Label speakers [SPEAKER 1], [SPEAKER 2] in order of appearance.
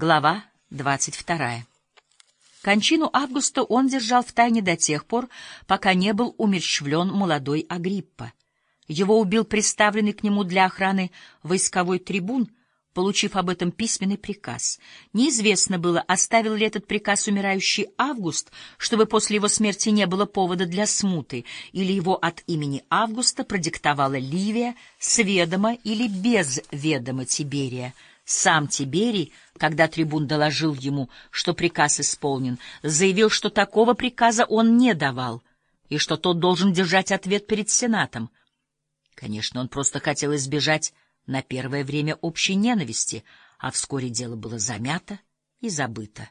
[SPEAKER 1] Глава двадцать вторая. Кончину Августа он держал в тайне до тех пор, пока не был умерщвлен молодой Агриппа. Его убил представленный к нему для охраны войсковой трибун, получив об этом письменный приказ. Неизвестно было, оставил ли этот приказ умирающий Август, чтобы после его смерти не было повода для смуты, или его от имени Августа продиктовала Ливия с ведома или без ведома Тиберия — сам Тиберий, когда трибун доложил ему, что приказ исполнен, заявил, что такого приказа он не давал, и что тот должен держать ответ перед Сенатом. Конечно, он просто хотел избежать на первое время общей ненависти, а вскоре дело было замято и забыто.